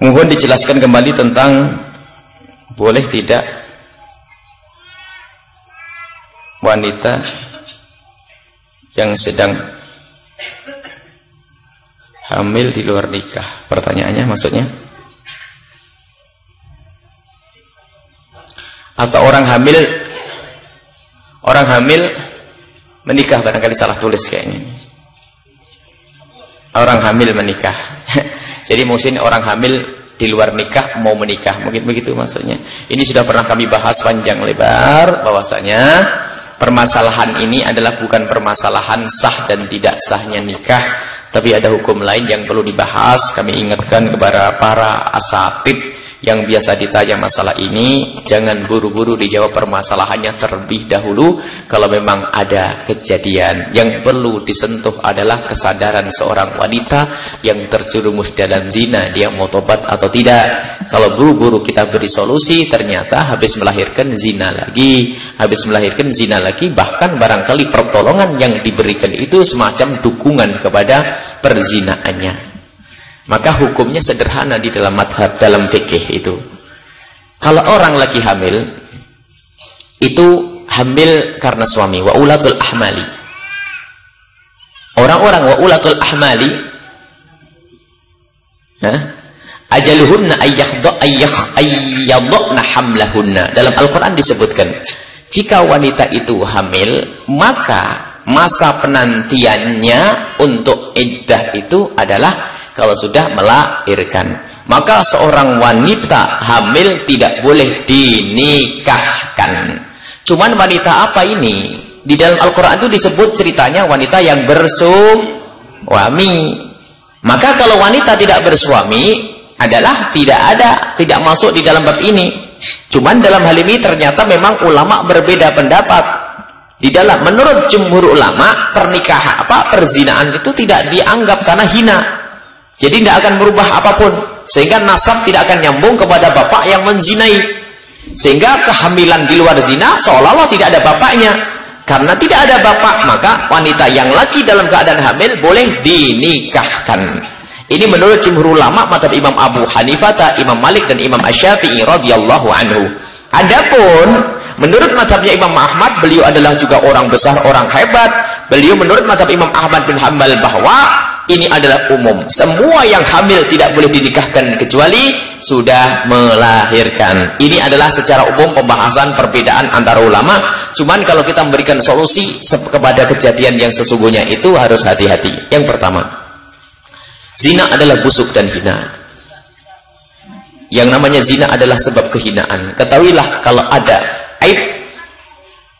Mohon dijelaskan kembali tentang boleh tidak wanita yang sedang hamil di luar nikah. Pertanyaannya maksudnya? Atau orang hamil orang hamil menikah barangkali salah tulis kayaknya. Orang hamil menikah. Jadi mungkin orang hamil di luar nikah mau menikah. Mungkin begitu maksudnya. Ini sudah pernah kami bahas panjang lebar bahwasanya permasalahan ini adalah bukan permasalahan sah dan tidak sahnya nikah, tapi ada hukum lain yang perlu dibahas. Kami ingatkan kepada para asatid yang biasa ditanya masalah ini jangan buru-buru dijawab permasalahannya terlebih dahulu. Kalau memang ada kejadian yang perlu disentuh adalah kesadaran seorang wanita yang terjerumus dalam zina dia mau tobat atau tidak. Kalau buru-buru kita beri solusi ternyata habis melahirkan zina lagi. Habis melahirkan zina lagi bahkan barangkali pertolongan yang diberikan itu semacam dukungan kepada perzinaannya maka hukumnya sederhana di dalam madhab, dalam fikih itu. Kalau orang lagi hamil, itu hamil karena suami. Wa ulatul ahmali. Orang-orang wa ulatul ahmali, ha? ajaluhunna ayyakhdha ayyadhna hamlahunna. Dalam Al-Quran disebutkan, jika wanita itu hamil, maka masa penantiannya untuk iddah itu adalah kalau sudah melahirkan maka seorang wanita hamil tidak boleh dinikahkan. Cuman wanita apa ini? Di dalam Al-Quran itu disebut ceritanya wanita yang bersuami. Maka kalau wanita tidak bersuami adalah tidak ada tidak masuk di dalam bab ini. Cuman dalam hal ini ternyata memang ulama berbeda pendapat. Di dalam menurut jumhur ulama pernikahan apa perzinaan itu tidak dianggap karena hina jadi tidak akan merubah apa pun. Sehingga nasab tidak akan nyambung kepada bapak yang menzinai. Sehingga kehamilan di luar zina seolah-olah tidak ada bapaknya. Karena tidak ada bapak, maka wanita yang lagi dalam keadaan hamil boleh dinikahkan. Ini menurut jumhur ulama mata Imam Abu Hanifah, Imam Malik dan Imam Asy-Syafi'i radhiyallahu anhu. Adapun menurut madhabnya Imam Ahmad, beliau adalah juga orang besar, orang hebat. Beliau menurut madhab Imam Ahmad bin Hambal bahwa ini adalah umum. Semua yang hamil tidak boleh dinikahkan kecuali sudah melahirkan. Ini adalah secara umum pembahasan perbedaan antara ulama. Cuman kalau kita memberikan solusi kepada kejadian yang sesungguhnya itu harus hati-hati. Yang pertama, zina adalah busuk dan hina. Yang namanya zina adalah sebab kehinaan. Ketahuilah kalau ada aib,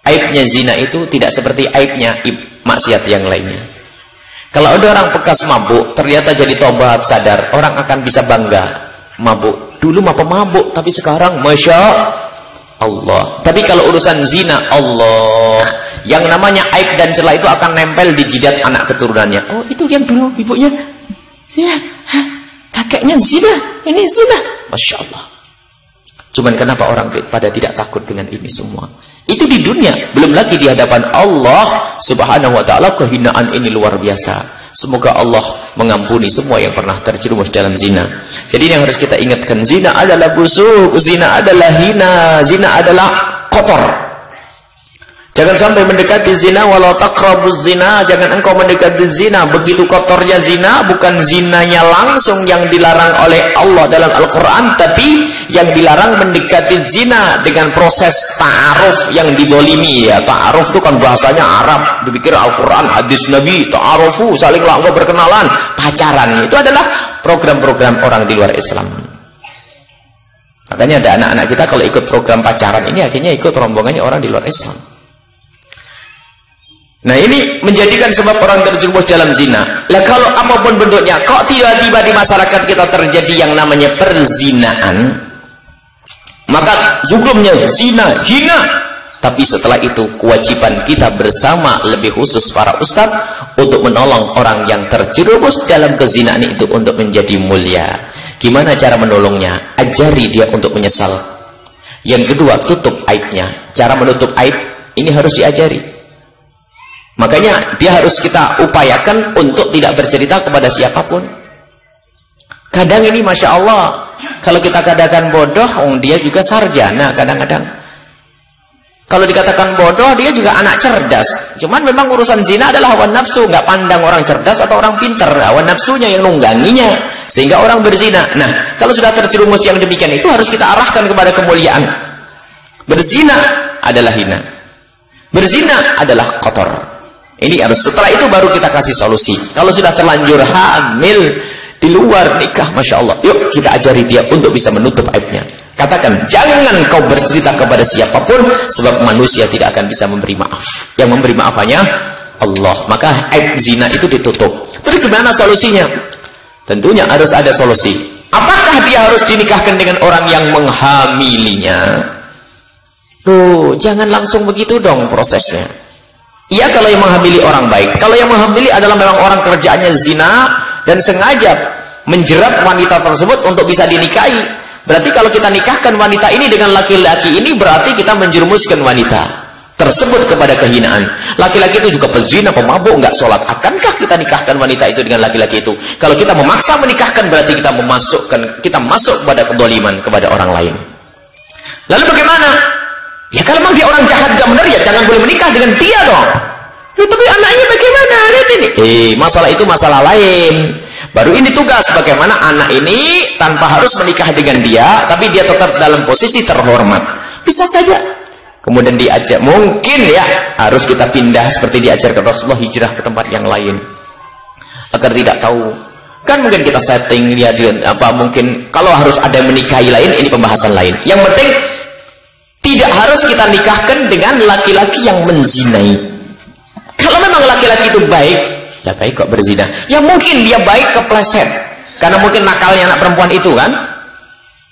aibnya zina itu tidak seperti aibnya maksiat yang lainnya. Kalau ada orang bekas mabuk, ternyata jadi tobat, sadar, orang akan bisa bangga. Mabuk. Dulu mah pemabuk, tapi sekarang Masya Allah. Tapi kalau urusan zina, Allah. Yang namanya aib dan celah itu akan nempel di jidat anak keturunannya. Oh, itu yang dulu ibunya. Zina. Kakeknya zina. Ini zina. Masya Allah. Cuman kenapa orang pada tidak takut dengan ini semua? Itu di dunia, belum lagi di hadapan Allah Subhanahu wa taala kehinaan ini luar biasa. Semoga Allah mengampuni semua yang pernah terjerumus dalam zina. Jadi yang harus kita ingatkan, zina adalah busuk, zina adalah hina, zina adalah kotor. Jangan sampai mendekati zina walau taqrabuz zina, jangan engkau mendekati zina. Begitu kotornya zina bukan zinanya langsung yang dilarang oleh Allah dalam Al-Qur'an, tapi yang dilarang mendekati zina dengan proses ta'aruf yang didolimi ya. Ta'aruf itu kan bahasanya Arab, dipikir Al-Qur'an, hadis Nabi, ta'arufu, salinglah engkau berkenalan, pacaran. Itu adalah program-program orang di luar Islam. Makanya ada anak-anak kita kalau ikut program pacaran ini akhirnya ikut rombongannya orang di luar Islam. Nah ini menjadikan sebab orang terjerumus dalam zina. Lah kalau apa pun bentuknya, kok tiba-tiba di masyarakat kita terjadi yang namanya perzinaan? Maka zulumnya zina, hina. Tapi setelah itu kewajiban kita bersama lebih khusus para ustadz untuk menolong orang yang terjerumus dalam kezinaan itu untuk menjadi mulia. Gimana cara menolongnya? Ajari dia untuk menyesal. Yang kedua, tutup aibnya. Cara menutup aib ini harus diajari Makanya dia harus kita upayakan untuk tidak bercerita kepada siapa pun. Kadang ini Masya Allah, kalau kita katakan bodoh oh, dia juga sarjana kadang-kadang. Kalau dikatakan bodoh dia juga anak cerdas. Cuman memang urusan zina adalah hawa nafsu. Nggak pandang orang cerdas atau orang pinter hawa nafsunya yang nungganginya sehingga orang berzina. Nah kalau sudah terjerumus yang demikian itu harus kita arahkan kepada kemuliaan. Berzina adalah hina. Berzina adalah kotor ini harus setelah itu baru kita kasih solusi kalau sudah terlanjur hamil di luar nikah Masya Allah yuk kita ajari dia untuk bisa menutup aibnya Katakan, jangan kau bercerita kepada siapa pun sebab manusia tidak akan bisa memberi maaf. Yang memberi maaf hanya Allah. Maka aib zina itu ditutup. Terus gimana solusinya? Tentunya harus ada solusi. Apakah dia harus dinikahkan dengan orang yang menghamilinya? Loh, jangan langsung begitu dong prosesnya. Iya kalau yang menghamili orang baik. Kalau yang menghamili adalah memang orang kerjaannya zina dan sengaja menjerat wanita tersebut untuk bisa dinikahi Berarti kalau kita nikahkan wanita ini dengan laki-laki ini berarti kita menjerumuskan wanita tersebut kepada kehinaan. Laki-laki itu juga pezina, pemabuk, nggak sholat. Akankah kita nikahkan wanita itu dengan laki-laki itu? Kalau kita memaksa menikahkan berarti kita memasukkan, kita masuk kepada kedoliman kepada orang lain. Lalu bagaimana? Ya kalau memang dia orang jahat gak benar ya jangan boleh menikah dengan dia dong. Ya, tapi anaknya bagaimana? Lihat ini. Eh, masalah itu masalah lain. Baru ini tugas bagaimana anak ini tanpa harus menikah dengan dia, tapi dia tetap dalam posisi terhormat. Bisa saja. Kemudian diajak, mungkin ya harus kita pindah seperti diajarkan Rasulullah hijrah ke tempat yang lain. Agar tidak tahu. Kan mungkin kita setting dia di, apa mungkin kalau harus ada menikahi lain ini pembahasan lain. Yang penting tidak harus kita nikahkan dengan laki-laki yang menzinai. Kalau memang laki-laki itu baik, Ya baik kok berzina. Ya mungkin dia baik kepleset. Karena mungkin nakalnya anak perempuan itu kan.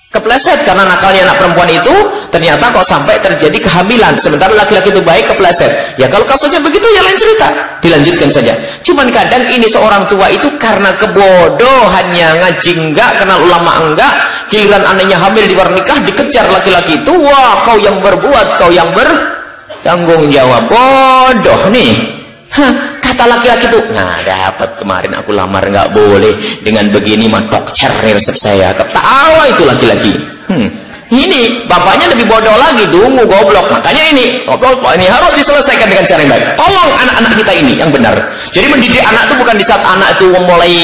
Kepleset karena nakalnya anak perempuan itu ternyata kok sampai terjadi kehamilan. Sementara laki-laki itu baik kepleset. Ya kalau kasusnya begitu ya lain cerita. Dilanjutkan saja. Cuman kadang ini seorang tua itu karena kebodohannya ngaji enggak, kenal ulama enggak, giliran anaknya hamil di luar nikah dikejar laki-laki itu. Wah, kau yang berbuat, kau yang bertanggung jawab. Bodoh nih. Hah, kata laki-laki itu. Nah dapat kemarin aku lamar nggak boleh. Dengan begini mah dokter resep saya. Ketawa itu laki-laki. Hmm. ini bapaknya lebih bodoh lagi dungu goblok. Makanya ini goblok ini harus diselesaikan dengan cara yang baik. Tolong anak-anak kita ini yang benar. Jadi mendidik anak itu bukan di saat anak itu mulai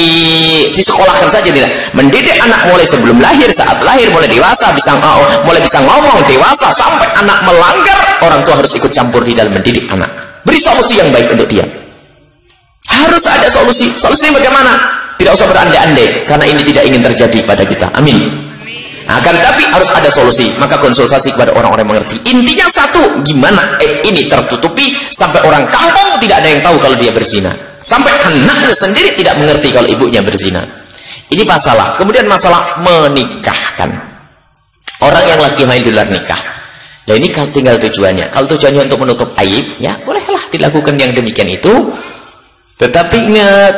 disekolahkan saja tidak. Mendidik anak mulai sebelum lahir saat lahir mulai dewasa bisa oh, mulai bisa ngomong dewasa sampai anak melanggar orang tua harus ikut campur di dalam mendidik anak. Beri solusi yang baik untuk dia. Harus ada solusi. Solusinya bagaimana? Tidak usah berandai-andai karena ini tidak ingin terjadi pada kita. Amin. Akan tapi harus ada solusi. Maka konsultasi kepada orang-orang mengerti. Intinya satu, gimana eh, ini tertutupi sampai orang kampung tidak ada yang tahu kalau dia berzina. Sampai anaknya sendiri tidak mengerti kalau ibunya berzina. Ini masalah. Kemudian masalah menikahkan. Orang yang lagi main di nikah Nah ini tinggal tujuannya. Kalau tujuannya untuk menutup aib, ya bolehlah dilakukan yang demikian itu. Tetapi ingat,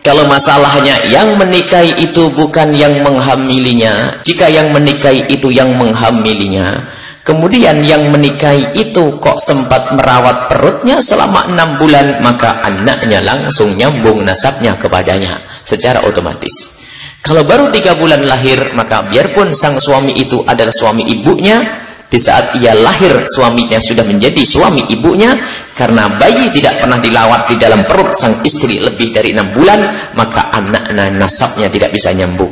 kalau masalahnya yang menikahi itu bukan yang menghamilinya. Jika yang menikahi itu yang menghamilinya, kemudian yang menikahi itu kok sempat merawat perutnya selama enam bulan, maka anaknya langsung nyambung nasabnya kepadanya secara otomatis. Kalau baru tiga bulan lahir, maka biarpun sang suami itu adalah suami ibunya, di saat ia lahir suaminya sudah menjadi suami ibunya karena bayi tidak pernah dilawat di dalam perut sang istri lebih dari enam bulan maka anak-anak nasabnya tidak bisa nyambung.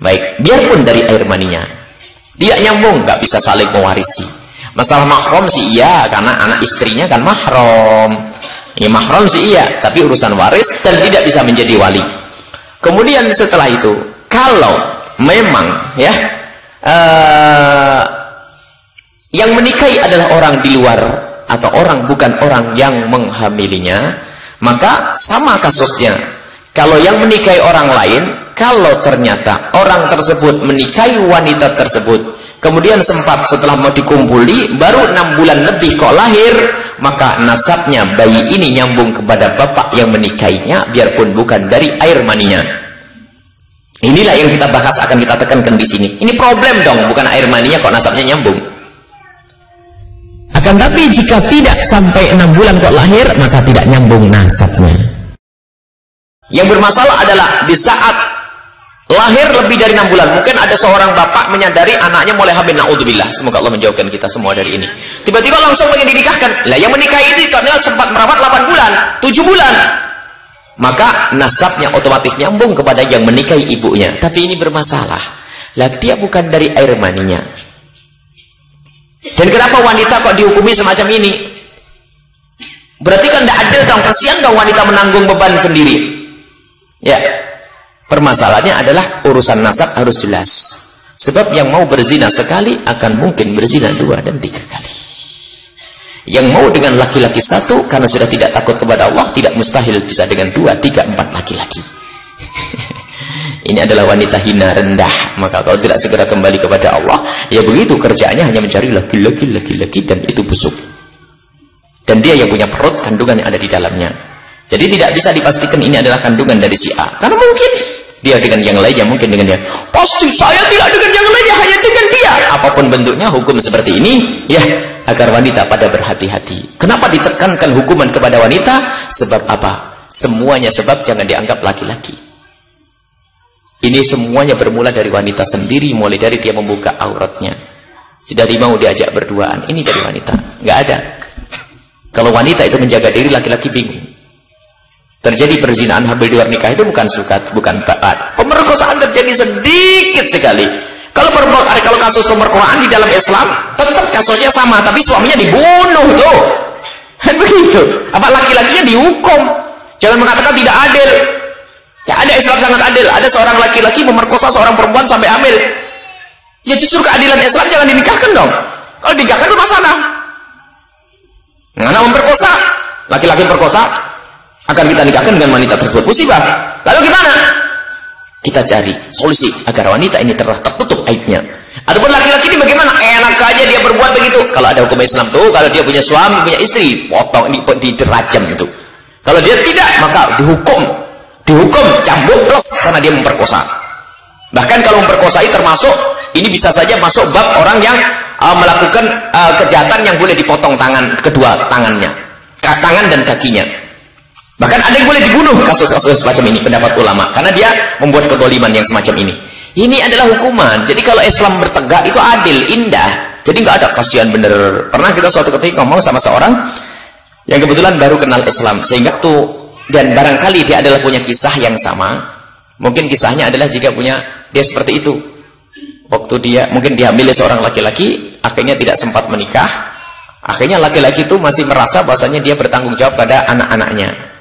Baik biarpun dari air maninya tidak nyambung nggak bisa saling mewarisi. Masalah mahram sih iya karena anak istrinya kan mahram. Ya mahram sih iya tapi urusan waris dan tidak bisa menjadi wali. Kemudian setelah itu kalau memang ya uh, yang menikahi adalah orang di luar atau orang bukan orang yang menghamilinya maka sama kasusnya. Kalau yang menikahi orang lain kalau ternyata orang tersebut menikahi wanita tersebut kemudian sempat setelah mau dikumpuli baru enam bulan lebih kok lahir maka nasabnya bayi ini nyambung kepada bapak yang menikahinya biarpun bukan dari air maninya. Inilah yang kita bahas akan kita tekankan di sini. Ini problem dong bukan air maninya kok nasabnya nyambung akan tapi jika tidak sampai enam bulan kok lahir, maka tidak nyambung nasabnya. Yang bermasalah adalah di saat lahir lebih dari enam bulan mungkin ada seorang bapak menyadari anaknya mulai hamil. Naudzubillah. Semoga Allah menjauhkan kita semua dari ini. Tiba-tiba langsung ingin dinikahkan. Lah yang menikahi ini ternyata sempat merawat 8 bulan 7 bulan. Maka nasabnya otomatis nyambung kepada yang menikahi ibunya. Tapi ini bermasalah. Lah dia bukan dari air maninya dan kenapa wanita kok dihukumi semacam ini berarti kan tidak adil dong kasihan dong wanita menanggung beban sendiri ya Permasalahannya adalah urusan nasab harus jelas. Sebab yang mau berzina sekali akan mungkin berzina dua dan tiga kali. Yang mau dengan laki-laki satu karena sudah tidak takut kepada Allah tidak mustahil bisa dengan dua, tiga, empat laki-laki. Ini adalah wanita hina rendah. Maka kalau tidak segera kembali kepada Allah, ya begitu kerjaannya hanya mencari laki-laki, laki-laki dan itu busuk. Dan dia yang punya perut kandungan yang ada di dalamnya. Jadi tidak bisa dipastikan ini adalah kandungan dari si A. Karena mungkin dia dengan yang lainnya mungkin dengan dia pasti saya tidak dengan yang lainnya hanya dengan dia apa pun bentuknya hukum seperti ini ya agar wanita pada berhati-hati kenapa ditekankan hukuman kepada wanita sebab apa semuanya sebab jangan dianggap laki-laki ini semuanya bermula dari wanita sendiri mulai dari dia membuka auratnya sudah mau diajak berduaan ini dari wanita nggak ada kalau wanita itu menjaga diri laki-laki bingung Terjadi perzinaan hamil di luar nikah itu bukan suka, bukan taat. Pemerkosaan terjadi sedikit sekali. Kalau kalau kasus pemerkosaan di dalam Islam tetap kasusnya sama, tapi suaminya dibunuh tuh. Kan begitu. Apa laki-lakinya dihukum? Jangan mengatakan tidak adil. Ya ada Islam sangat adil. Ada seorang laki-laki memerkosa seorang perempuan sampai hamil. Ya justru keadilan Islam jangan dinikahkan dong. Kalau dinikahkan itu masalah. Nah, memperkosa, laki-laki perkosa, akan kita nikahkan dengan wanita tersebut. Musibah. Lalu gimana? Kita cari solusi agar wanita ini tertutup aibnya. Ataupun laki-laki ini bagaimana? Enak aja dia berbuat begitu. Kalau ada hukum Islam tuh kalau dia punya suami punya istri potong di, di derajam itu. Kalau dia tidak maka dihukum dihukum cambuk plus karena dia memperkosa bahkan kalau memperkosai termasuk ini bisa saja masuk bab orang yang uh, melakukan uh, kejahatan yang boleh dipotong tangan kedua tangannya tangan dan kakinya Bahkan ada yang boleh dibunuh kasus-kasus semacam ini pendapat ulama karena dia membuat kedoliman yang semacam ini. Ini adalah hukuman. Jadi kalau Islam bertegak itu adil, indah. Jadi nggak ada kasihan bener. Pernah kita suatu ketika ngomong sama seorang yang kebetulan baru kenal Islam sehingga tuh dan barangkali dia adalah punya kisah yang sama. Mungkin kisahnya adalah jika punya dia seperti itu. Waktu dia mungkin diambil seorang laki-laki, akhirnya tidak sempat menikah. Akhirnya laki-laki itu masih merasa bahwasanya dia bertanggung jawab pada anak-anaknya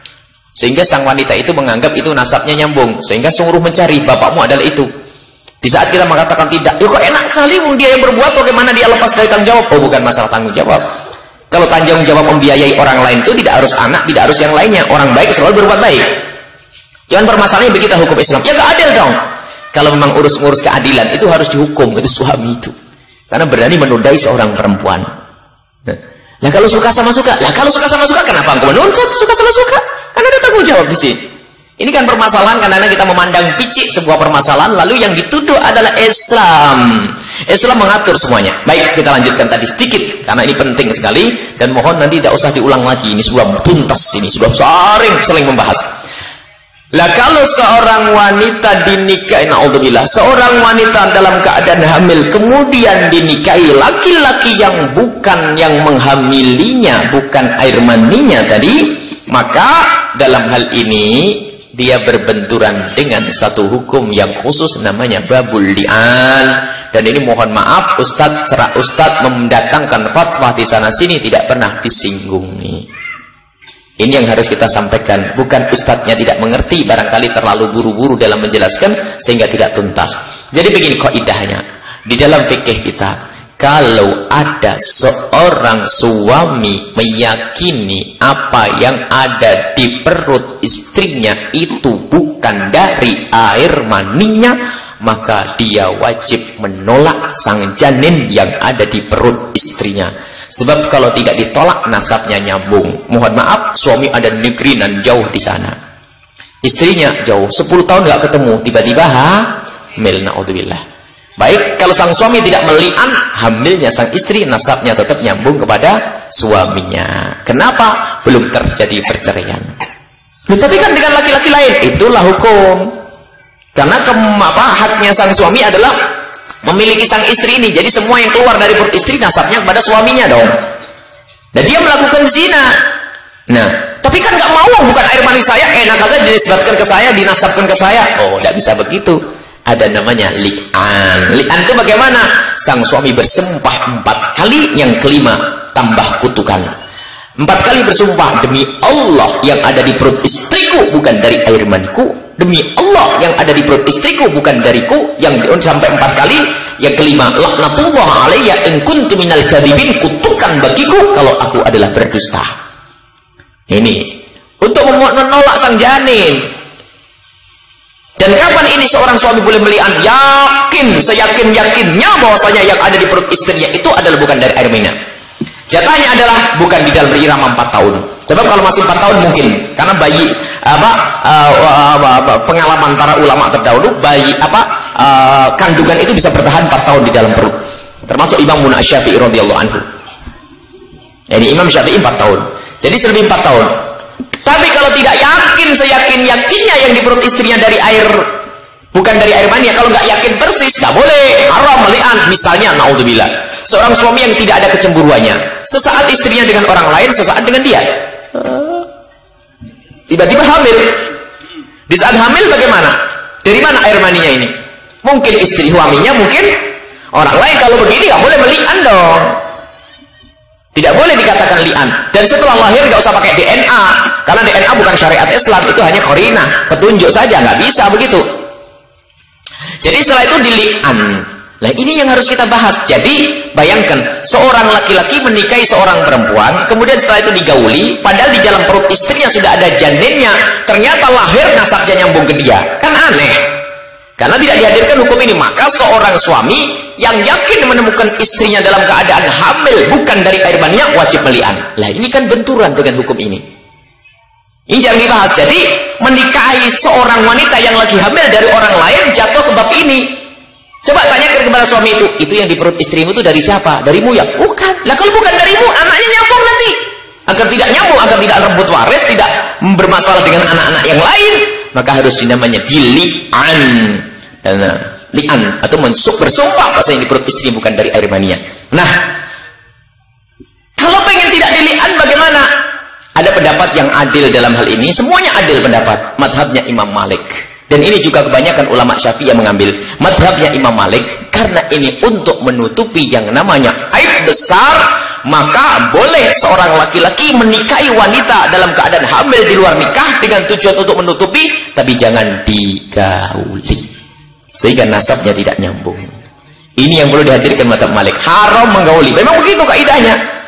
sehingga sang wanita itu menganggap itu nasabnya nyambung. Sehingga sungguh mencari bapakmu adalah itu. Di saat kita mengatakan tidak, ya kok enak kali dia yang berbuat, bagaimana dia lepas dari tanggung jawab? Oh bukan masalah tanggung jawab. Kalau tanggung jawab membiayai orang lain itu tidak harus anak, tidak harus yang lainnya. Orang baik selalu berbuat baik. Jangan permasalahannya begitu hukum Islam. Ya gak adil dong. Kalau memang urus-urus keadilan itu harus dihukum itu suami itu. Karena berani menodai seorang perempuan. Nah kalau suka sama suka, lah kalau suka sama suka kenapa engkau menuntut suka sama suka? Kan ada tanggung jawab di sini. Ini kan permasalahan karena kita memandang picik sebuah permasalahan lalu yang dituduh adalah Islam. Islam mengatur semuanya. Baik, kita lanjutkan tadi sedikit karena ini penting sekali dan mohon nanti tidak usah diulang lagi. Ini sudah tuntas ini, sudah sering sering membahas. Lah kalau seorang wanita dinikahi naudzubillah, seorang wanita dalam keadaan hamil kemudian dinikahi laki-laki yang bukan yang menghamilinya, bukan air maninya tadi, maka dalam hal ini dia berbenturan dengan satu hukum yang khusus namanya babul li'an. Dan ini mohon maaf Ustadz cerah Ustadz mendatangkan fatwa di sana sini tidak pernah disinggungi. Ini yang harus kita sampaikan. Bukan Ustadznya tidak mengerti barangkali terlalu buru-buru dalam menjelaskan sehingga tidak tuntas. Jadi begini idahnya di dalam fikih kita kalau ada seorang suami meyakini apa yang ada di perut istrinya itu bukan dari air maninya maka dia wajib menolak sang janin yang ada di perut istrinya. Sebab kalau tidak ditolak nasabnya nyambung. Mohon maaf suami ada negeri dan jauh di sana. Istrinya jauh. 10 tahun gak ketemu. Tiba-tiba hamil naudzubillah Baik, kalau sang suami tidak melian hamilnya sang istri, nasabnya tetap nyambung kepada suaminya. Kenapa? Belum terjadi perceraian. Loh, tapi kan dengan laki-laki lain, itulah hukum. karena ke, apa, haknya sang suami adalah memiliki sang istri ini jadi semua yang keluar dari perut istri nasabnya kepada suaminya dong dan dia melakukan zina nah tapi kan nggak mau bukan air mani saya enak aja dinisbatkan ke saya dinasabkan ke saya oh tidak bisa begitu ada namanya li'an. Li'an itu bagaimana? Sang suami bersumpah empat kali yang kelima tambah kutukan. Empat kali bersumpah demi Allah yang ada di perut istriku bukan dari air maniku. Demi Allah yang ada di perut istriku bukan dariku. Yang sampai empat kali. Yang kelima laknatullah alaiya in kuntu minal kadibin kutukan bagiku kalau aku adalah berdusta. Ini. Untuk menolak sang janin dan kapan ini seorang suami boleh melihat yakin seyakin-yakinnya bahwasanya yang ada di perut istrinya itu adalah bukan dari air minyak jatahnya adalah bukan di dalam irama 4 tahun. Sebab kalau masih 4 tahun mungkin karena bayi apa uh, uh, pengalaman para ulama terdahulu bayi apa uh, kandungan itu bisa bertahan 4 tahun di dalam perut. Termasuk Imam Muna Syafi'i radhiyallahu anhu. Jadi Imam Syafi'i 4 tahun. Jadi selebih 4 tahun tapi kalau tidak yakin seyakin-yakinnya yang di perut istrinya dari air bukan dari air mani kalau nggak yakin persis nggak boleh. Haram melihat misalnya naudzubillah. Seorang suami yang tidak ada kecemburuannya. Sesaat istrinya dengan orang lain sesaat dengan dia. Tiba-tiba hamil. Di saat hamil bagaimana? Dari mana air maninya ini? Mungkin istri suaminya mungkin orang lain. Kalau begini nggak boleh melian dong. Tidak boleh dikatakan lian. Dan setelah lahir nggak usah pakai DNA karena DNA bukan syariat Islam itu hanya korina petunjuk saja nggak bisa begitu jadi setelah itu dilian Nah ini yang harus kita bahas. Jadi bayangkan seorang laki-laki menikahi seorang perempuan, kemudian setelah itu digauli, padahal di dalam perut istrinya sudah ada janinnya, ternyata lahir nasabnya nyambung ke dia. Kan aneh. Karena tidak dihadirkan hukum ini, maka seorang suami yang yakin menemukan istrinya dalam keadaan hamil bukan dari air maninya wajib melian. Lah ini kan benturan dengan hukum ini. Ini jangan dibahas. Jadi menikahi seorang wanita yang lagi hamil dari orang lain jatuh ke bab ini Coba tanyakan kepada suami itu, itu yang di perut istrimu itu dari siapa? Darimu ya? Bukan. Lah kalau bukan darimu, anaknya nyambung nanti. Agar tidak nyambung, agar tidak rebut waris, tidak bermasalah dengan anak-anak yang lain, maka harus dinamanya dili'an. Dan uh, li'an atau mensuk bersumpah bahasa yang di perut istri bukan dari air mania. Nah, kalau pengen tidak dili'an bagaimana? Ada pendapat yang adil dalam hal ini, semuanya adil pendapat. Madhabnya Imam Malik. Dan ini juga kebanyakan ulama syafi'i yang mengambil madhabnya Imam Malik. Karena ini untuk menutupi yang namanya aib besar. Maka boleh seorang laki-laki menikahi wanita dalam keadaan hamil di luar nikah. Dengan tujuan untuk menutupi. Tapi jangan digauli. Sehingga nasabnya tidak nyambung. Ini yang perlu dihadirkan madhab Malik. Haram menggauli. Memang begitu kaidahnya.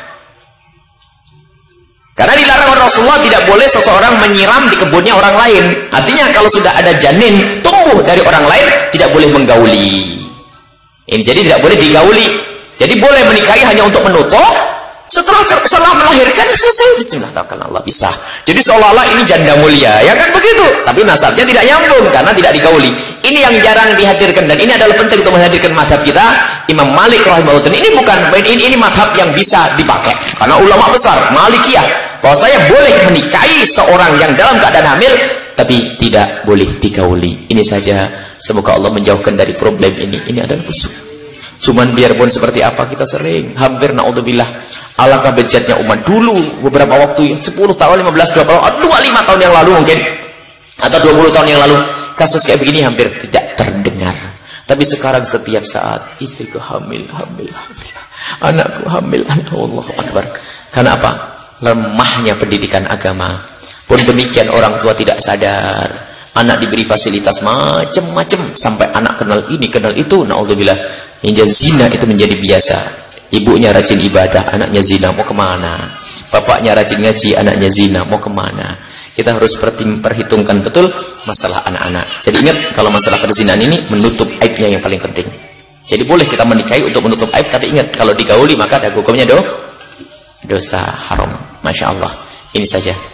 Karena dilarang oleh Rasulullah tidak boleh seseorang menyiram di kebunnya orang lain. Artinya kalau sudah ada janin tumbuh dari orang lain tidak boleh menggauli. Ini jadi tidak boleh digauli. Jadi boleh menikahi hanya untuk menutup. Setelah setelah melahirkan selesai Bismillahirrahmanirrahim Allah bisa. Jadi seolah-olah ini janda mulia, ya kan begitu. Tapi nasabnya tidak nyambung karena tidak digauli. Ini yang jarang dihadirkan dan ini adalah penting untuk menghadirkan madhab kita. Imam Malik rahimahullah ini bukan ini ini madhab yang bisa dipakai karena ulama besar Malikiyah bahwa saya boleh menikahi seorang yang dalam keadaan hamil tapi tidak boleh dikauli. Ini saja. Semoga Allah menjauhkan dari problem ini. Ini adalah busuk cuman biarpun seperti apa kita sering hampir na'udzubillah. Alangkah bejatnya umat. Dulu beberapa waktu 10 tahun 15 20 tahun 25 tahun yang lalu mungkin. Atau 20 tahun yang lalu. Kasus kayak begini hampir tidak terdengar. Tapi sekarang setiap saat istriku hamil hamil hamil. Anakku hamil. Anak Allah Akbar. Karena apa lemahnya pendidikan agama. Pun demikian orang tua tidak sadar. Anak diberi fasilitas macam-macam sampai anak kenal ini kenal itu. Naudzubillah. Hingga zina itu menjadi biasa. Ibunya rajin ibadah anaknya zina mau ke mana? Bapaknya rajin ngaji anaknya zina mau ke mana? Kita harus perhitungkan betul masalah anak-anak. Jadi ingat kalau masalah perzinahan ini menutup aibnya yang paling penting. Jadi boleh kita menikahi untuk menutup aib tapi ingat kalau digauli maka ada hukumnya do dosa haram Masya Allah. Ini saja.